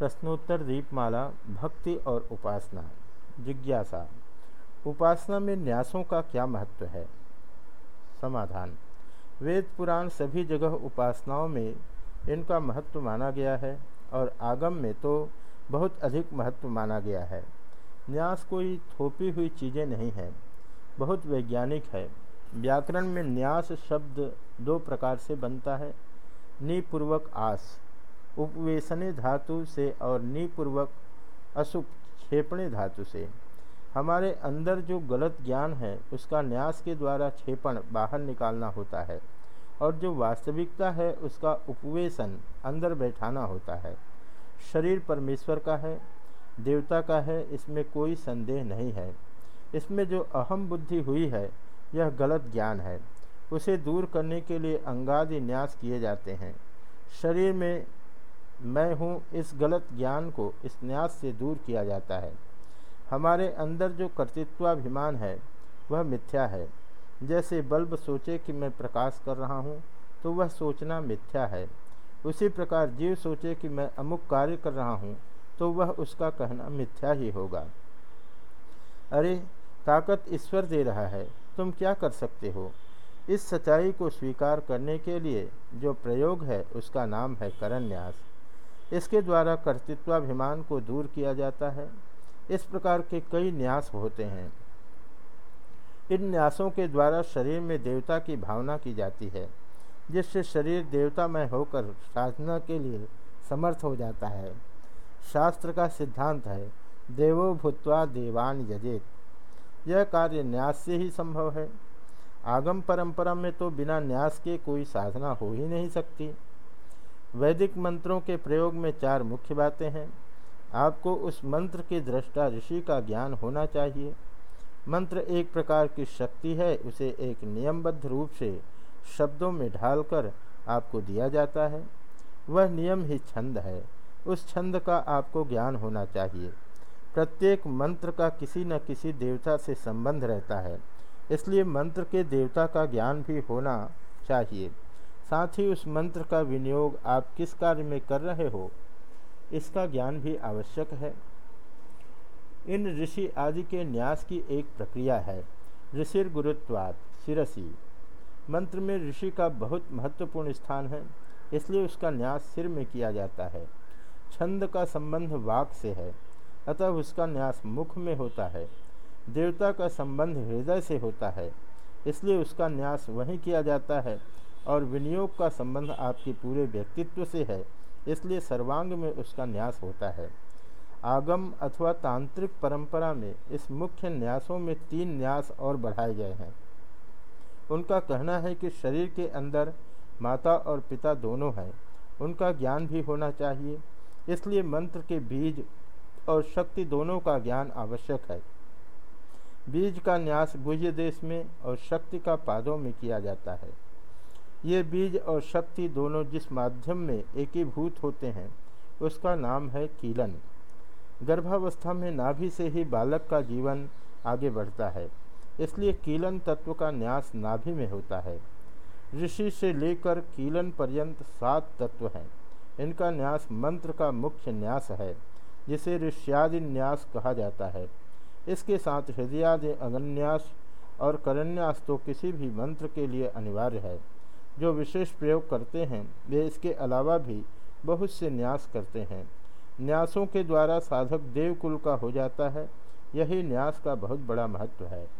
प्रश्नोत्तर, दीपमाला, भक्ति और उपासना। जिज्ञासा। उपासना में न्यासों का क्या महत्व है? समाधान। वेद, पुराण सभी जगह उपासनाओं में इनका महत्व माना गया है और आगम में तो बहुत अधिक महत्व माना गया है। न्यास कोई थोपी हुई चीज़ें नहीं है। बहुत वैज्ञानिक है। व्याकरण में न्यास शब्द दो प्रकार से बनता है। निपूर्वक आस। उपवेशने धातु से और निपूर्वक अशुभ क्षेपणे धातु से। हमारे अंदर जो गलत ज्ञान है, उसका न्यास के द्वारा क्षेपण बाहर निकालना होता है और जो वास्तविकता है, उसका उपवेशन अंदर बैठाना होता है। शरीर परमेश्वर का है, देवता का है, इसमें कोई संदेह नहीं है। इसमें जो अहम बुद्धि हुई है, यह गलत ज्ञान है। उसे दूर करने के लिए अंगादि न्यास किए जाते हैं। शरीर में मैं हूँ, इस गलत ज्ञान को इस न्यास से दूर किया जाता है। हमारे अंदर जो कर्तृत्वाभिमान है, वह मिथ्या है। जैसे बल्ब सोचे कि मैं प्रकाश कर रहा हूँ तो वह सोचना मिथ्या है। उसी प्रकार जीव सोचे कि मैं अमुक कार्य कर रहा हूँ तो वह उसका कहना मिथ्या ही होगा। अरे, ताकत ईश्वर दे रहा है, तुम क्या कर सकते हो? इस सच्चाई को स्वीकार करने के लिए जो प्रयोग है, उसका नाम है करन्यास इसके द्वारा कर्तृत्वाभिमान को दूर किया जाता है। इस प्रकार के कई न्यास होते हैं। इन न्यासों के द्वारा शरीर में देवता की भावना की जाती है, जिससे शरीर देवतामय होकर साधना के लिए समर्थ हो जाता है। शास्त्र का सिद्धांत है, देवो भूतवा देवान यजेत। यह कार्य न्यास से ही संभव है। आगम परंपरा में तो बिना न्यास के कोई साधना हो ही नहीं सकती। वैदिक मंत्रों के प्रयोग में चार मुख्य बातें हैं। आपको उस मंत्र के दृष्टा ऋषि का ज्ञान होना चाहिए। मंत्र एक प्रकार की शक्ति है, उसे एक नियमबद्ध रूप से शब्दों में ढालकर आपको दिया जाता है। वह नियम ही छंद है, उस छंद का आपको ज्ञान होना चाहिए। प्रत्येक मंत्र का किसी न किसी देवता से संबंध रहता है, इसलिए मंत्र के देवता का ज्ञान भी होना चाहिए। साथ ही उस मंत्र का विनियोग आप किस कार्य में कर रहे हो, इसका ज्ञान भी आवश्यक है। इन ऋषि आदि के न्यास की एक प्रक्रिया है, ऋषिर गुरुत्वाद, शिरसी। मंत्र में ऋषि का बहुत महत्वपूर्ण स्थान है, इसलिए उसका न्यास सिर में किया जाता है। छंद का संबंध वाक से है, अतः उसका न्यास मुख में होता है। देवता का संबंध हृदय से होता है, इसलिए उसका न्यास वहीं किया जाता है। और विनियोग का संबंध आपके पूरे व्यक्तित्व से है, इसलिए सर्वांग में उसका न्यास होता है। आगम अथवा तांत्रिक परंपरा में इस मुख्य न्यासों में तीन न्यास और बढ़ाए गए हैं। उनका कहना है कि शरीर के अंदर माता और पिता दोनों हैं, उनका ज्ञान भी होना चाहिए, इसलिए मंत्र के बीज और शक्ति दोनों का ज्ञान आवश्यक है। बीज का न्यास गुह्य देश में और शक्ति का पादों में किया जाता है। ये बीज और शक्ति दोनों जिस माध्यम में एकीभूत होते हैं, उसका नाम है कीलन। गर्भावस्था में नाभि से ही बालक का जीवन आगे बढ़ता है, इसलिए कीलन तत्व का न्यास नाभि में होता है। ऋषि से लेकर कीलन पर्यंत सात तत्व हैं। इनका न्यास मंत्र का मुख्य न्यास है, जिसे ऋष्यादि न्यास कहा जाता है। इसके साथ हृदयादि अगन्यास और करन्यास तो किसी भी मंत्र के लिए अनिवार्य है। जो विशेष प्रयोग करते हैं, वे इसके अलावा भी बहुत से न्यास करते हैं। न्यासों के द्वारा साधक देवकुल का हो जाता है। यही न्यास का बहुत बड़ा महत्व है।